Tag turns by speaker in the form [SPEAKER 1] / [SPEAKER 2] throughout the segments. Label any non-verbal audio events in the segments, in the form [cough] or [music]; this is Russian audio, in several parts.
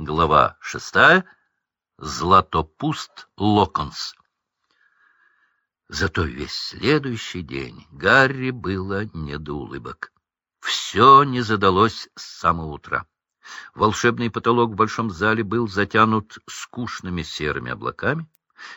[SPEAKER 1] Глава шестая. Златопуст Локонс. Зато весь следующий день Гарри было не до улыбок. Все не задалось с самого утра. Волшебный потолок в большом зале был затянут скучными серыми облаками.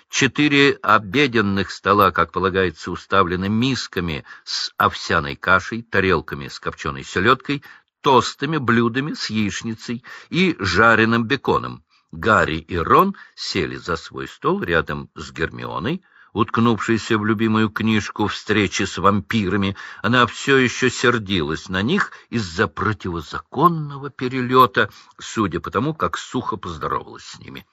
[SPEAKER 1] Четыре обеденных стола, как полагается, уставлены мисками с овсяной кашей, тарелками с копченой селедкой, тостами, блюдами с яичницей и жареным беконом. Гарри и Рон сели за свой стол рядом с Гермионой, уткнувшейся в любимую книжку «Встречи с вампирами». Она все еще сердилась на них из-за противозаконного перелета, судя по тому, как сухо поздоровалась с ними.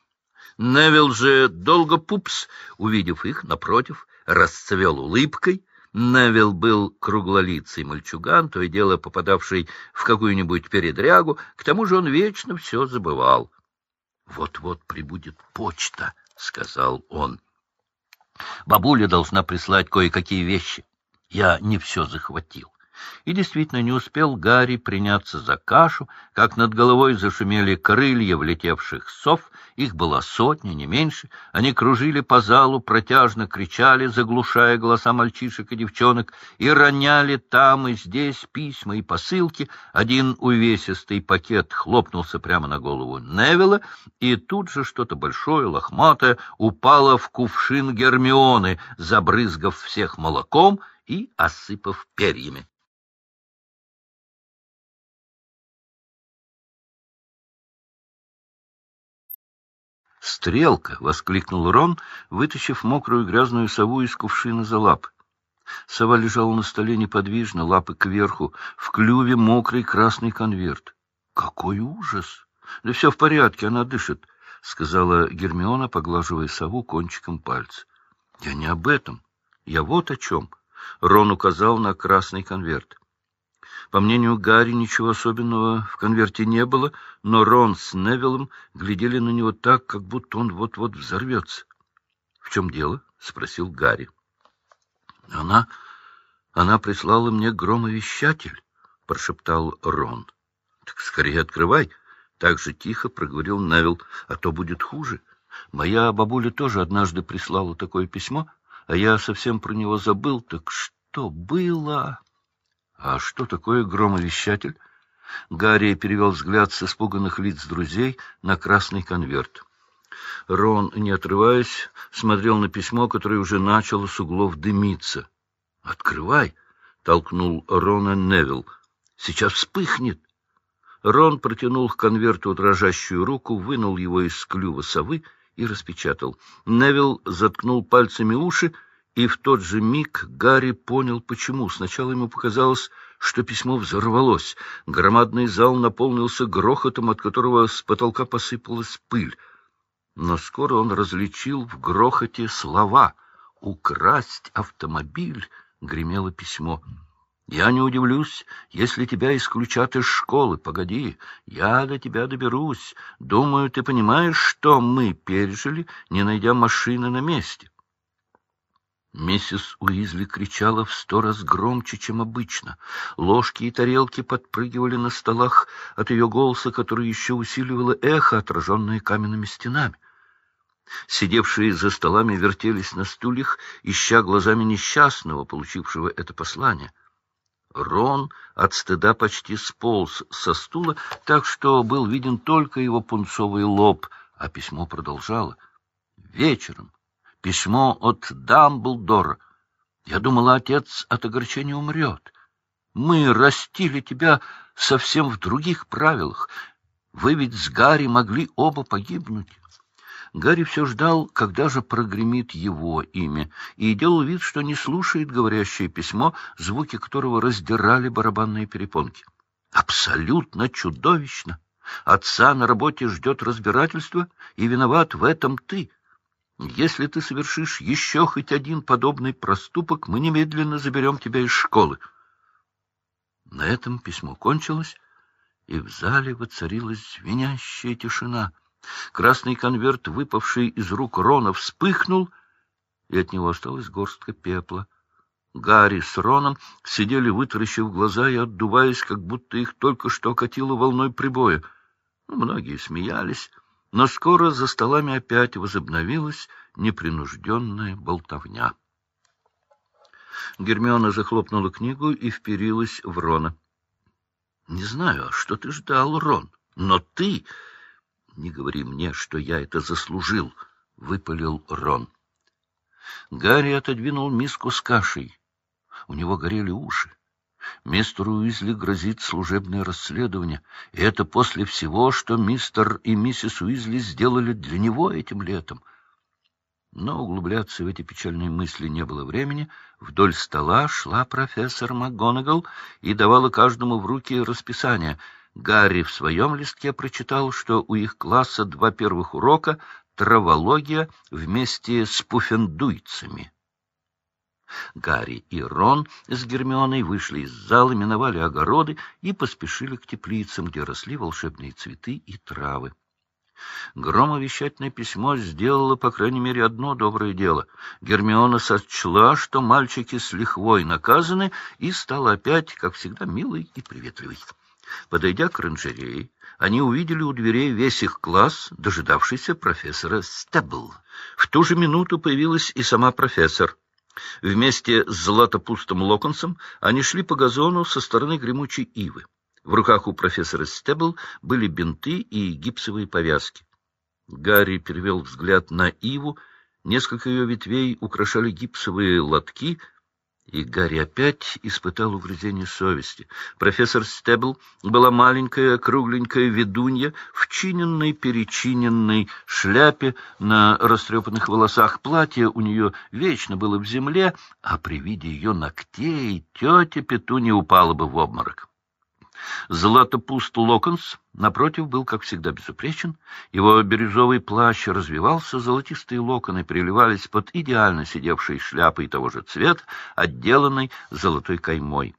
[SPEAKER 1] Невил же долго пупс, увидев их, напротив, расцвел улыбкой, Невил был круглолицый мальчуган, то и дело попадавший в какую-нибудь передрягу, к тому же он вечно все забывал. «Вот-вот прибудет почта», — сказал он. «Бабуля должна прислать кое-какие вещи. Я не все захватил». И действительно не успел Гарри приняться за кашу, как над головой зашумели крылья влетевших сов, их была сотня, не меньше. Они кружили по залу, протяжно кричали, заглушая голоса мальчишек и девчонок, и роняли там и здесь письма и посылки. Один увесистый пакет хлопнулся прямо на голову Невилла, и тут же что-то большое, лохматое, упало в кувшин Гермионы, забрызгав всех молоком и осыпав перьями. «Стрелка!» — воскликнул Рон, вытащив мокрую грязную сову из кувшина за лап. Сова лежала на столе неподвижно, лапы кверху, в клюве мокрый красный конверт. «Какой ужас! Да все в порядке, она дышит», — сказала Гермиона, поглаживая сову кончиком пальца. «Я не об этом. Я вот о чем». Рон указал на красный конверт. По мнению Гарри, ничего особенного в конверте не было, но Рон с Невиллом глядели на него так, как будто он вот-вот взорвется. — В чем дело? — спросил Гарри. — Она... она прислала мне громовещатель, — прошептал Рон. — Так скорее открывай. Так же тихо проговорил Невилл, а то будет хуже. Моя бабуля тоже однажды прислала такое письмо, а я совсем про него забыл. Так что было? А что такое громовещатель? Гарри перевел взгляд с испуганных лиц друзей на красный конверт. Рон, не отрываясь, смотрел на письмо, которое уже начало с углов дымиться. — Открывай! — толкнул Рона Невилл. — Сейчас вспыхнет! Рон протянул к конверту дрожащую руку, вынул его из клюва совы и распечатал. Невилл заткнул пальцами уши, и в тот же миг Гарри понял, почему. Сначала ему показалось, что письмо взорвалось. Громадный зал наполнился грохотом, от которого с потолка посыпалась пыль. Но скоро он различил в грохоте слова «Украсть автомобиль» — гремело письмо. «Я не удивлюсь, если тебя исключат из школы. Погоди, я до тебя доберусь. Думаю, ты понимаешь, что мы пережили, не найдя машины на месте». Миссис Уизли кричала в сто раз громче, чем обычно. Ложки и тарелки подпрыгивали на столах от ее голоса, который еще усиливало эхо, отраженное каменными стенами. Сидевшие за столами вертелись на стульях, ища глазами несчастного, получившего это послание. Рон от стыда почти сполз со стула, так что был виден только его пунцовый лоб, а письмо продолжало. Вечером Письмо от Дамблдора. Я думала, отец от огорчения умрет. Мы растили тебя совсем в других правилах. Вы ведь с Гарри могли оба погибнуть. Гарри все ждал, когда же прогремит его имя, и делал вид, что не слушает говорящее письмо, звуки которого раздирали барабанные перепонки. Абсолютно чудовищно! Отца на работе ждет разбирательство, и виноват в этом ты. Если ты совершишь еще хоть один подобный проступок, мы немедленно заберем тебя из школы. На этом письмо кончилось, и в зале воцарилась звенящая тишина. Красный конверт, выпавший из рук Рона, вспыхнул, и от него осталась горстка пепла. Гарри с Роном сидели, вытаращив глаза и отдуваясь, как будто их только что катило волной прибоя. Многие смеялись, но скоро за столами опять возобновилась непринужденная болтовня. Гермиона захлопнула книгу и вперилась в Рона. — Не знаю, что ты ждал, Рон, но ты... Не говори мне, что я это заслужил, — выпалил Рон. Гарри отодвинул миску с кашей. У него горели уши. Мистеру Уизли грозит служебное расследование, и это после всего, что мистер и миссис Уизли сделали для него этим летом. Но углубляться в эти печальные мысли не было времени. Вдоль стола шла профессор МакГонагал и давала каждому в руки расписание. Гарри в своем листке прочитал, что у их класса два первых урока — травология вместе с пуффендуйцами. Гарри и Рон с Гермионой вышли из зала, миновали огороды и поспешили к теплицам, где росли волшебные цветы и травы. Громовещательное письмо сделало, по крайней мере, одно доброе дело. Гермиона сочла, что мальчики с лихвой наказаны, и стала опять, как всегда, милой и приветливой. Подойдя к оранжерее, они увидели у дверей весь их класс, дожидавшийся профессора Стебл. В ту же минуту появилась и сама профессор — Вместе с златопустым Локонсом они шли по газону со стороны гремучей ивы. В руках у профессора Стебл были бинты и гипсовые повязки. Гарри перевел взгляд на иву. Несколько ее ветвей украшали гипсовые лотки — и Гарри опять испытал угрызение совести. Профессор Стебл была маленькая, кругленькая ведунья в чиненной-перечиненной шляпе на растрепанных волосах. Платье у нее вечно было в земле, а при виде ее ногтей тетя Петунья упала бы в обморок. Златопуст Локонс, напротив, был, как всегда, безупречен. Его бирюзовый плащ развивался, золотистые локоны приливались под идеально сидевшей шляпой того же цвета, отделанной золотой каймой.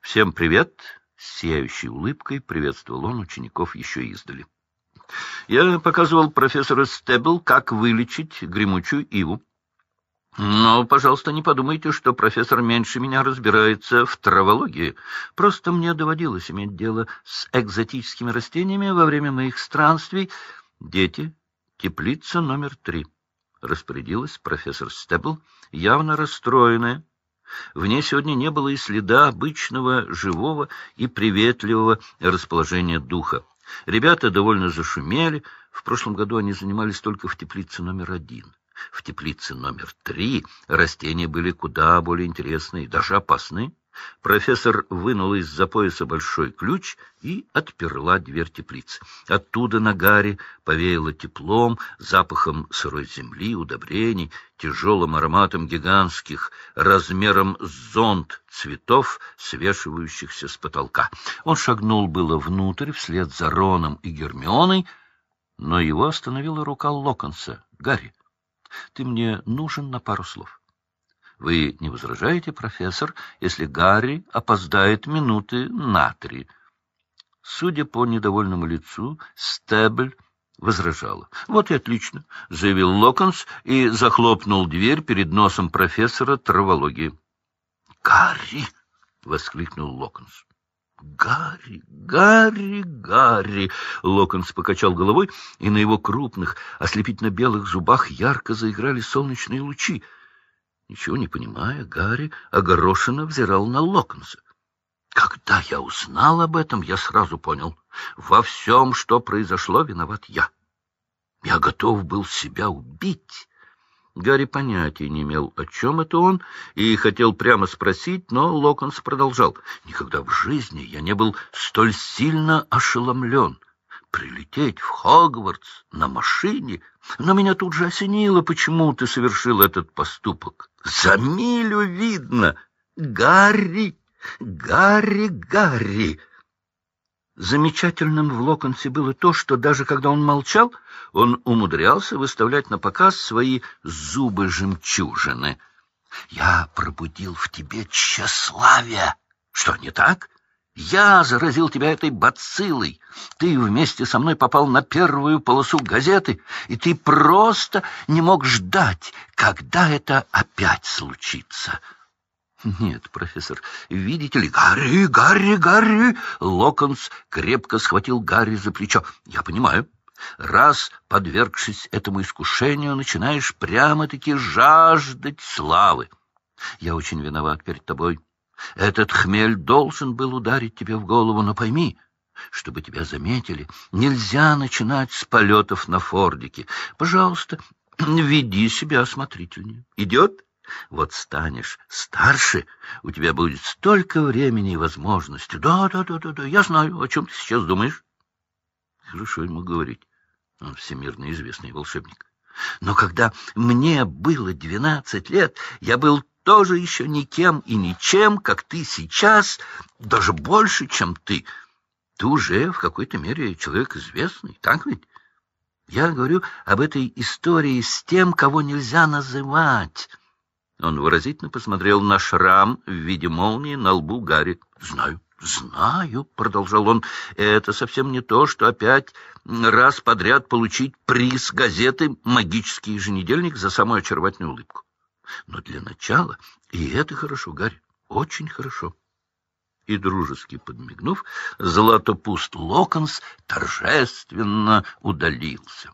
[SPEAKER 1] «Всем привет!» — с сияющей улыбкой приветствовал он учеников еще издали. Я показывал профессору Стебл, как вылечить гремучую иву. Но, пожалуйста, не подумайте, что профессор меньше меня разбирается в травологии. Просто мне доводилось иметь дело с экзотическими растениями во время моих странствий. Дети, теплица номер три. Распорядилась профессор Стебл, явно расстроенная. В ней сегодня не было и следа обычного, живого и приветливого расположения духа. Ребята довольно зашумели. В прошлом году они занимались только в теплице номер один. В теплице номер три растения были куда более интересны и даже опасны. Профессор вынул из-за пояса большой ключ и отперла дверь теплицы. Оттуда на гаре повеяло теплом, запахом сырой земли, удобрений, тяжелым ароматом гигантских, размером зонт цветов, свешивающихся с потолка. Он шагнул было внутрь, вслед за Роном и Гермионой, но его остановила рука Локонса. — Гарри, ты мне нужен на пару слов. Вы не возражаете, профессор, если Гарри опоздает минуты на три? Судя по недовольному лицу, Стебль возражала. — Вот и отлично, — заявил Локонс и захлопнул дверь перед носом профессора травологии. — Гарри! — воскликнул Локонс. Гарри, Гарри, Гарри! Локонс покачал головой, и на его крупных, ослепительно-белых зубах ярко заиграли солнечные лучи. Ничего не понимая, Гарри огорошенно взирал на Локонса. Когда я узнал об этом, я сразу понял. Во всем, что произошло, виноват я. Я готов был себя убить. Гарри понятия не имел, о чем это он, и хотел прямо спросить, но Локонс продолжал. «Никогда в жизни я не был столь сильно ошеломлен. Прилететь в Хогвартс на машине, но меня тут же осенило, почему ты совершил этот поступок. За милю видно! Гарри! Гарри! Гарри!» Замечательным в Локонсе было то, что даже когда он молчал, он умудрялся выставлять на показ свои зубы-жемчужины. «Я пробудил в тебе тщеславие. Что, не так? Я заразил тебя этой бациллой. Ты вместе со мной попал на первую полосу газеты, и ты просто не мог ждать, когда это опять случится». Нет, профессор, видите ли, Гарри, Гарри, Гарри! Локонс крепко схватил Гарри за плечо. Я понимаю. Раз, подвергшись этому искушению, начинаешь прямо-таки жаждать славы. Я очень виноват перед тобой. Этот хмель должен был ударить тебе в голову, но пойми, чтобы тебя заметили, нельзя начинать с полетов на фордике. Пожалуйста, [clears throat] веди себя осмотрительнее. Идет? Вот станешь старше, у тебя будет столько времени и возможностей. Да, да, да, да, да, я знаю, о чем ты сейчас думаешь. Хорошо ему говорить. Он всемирно известный волшебник. Но когда мне было двенадцать лет, я был тоже еще никем и ничем, как ты сейчас, даже больше, чем ты. Ты уже в какой-то мере человек известный, так ведь? Я говорю об этой истории с тем, кого нельзя называть. Он выразительно посмотрел на шрам в виде молнии на лбу Гарри. — Знаю, знаю, — продолжал он, — это совсем не то, что опять раз подряд получить приз газеты «Магический еженедельник» за самую очаровательную улыбку. Но для начала, и это хорошо, Гарри, очень хорошо. И, дружески подмигнув, Златопуст Локонс торжественно удалился.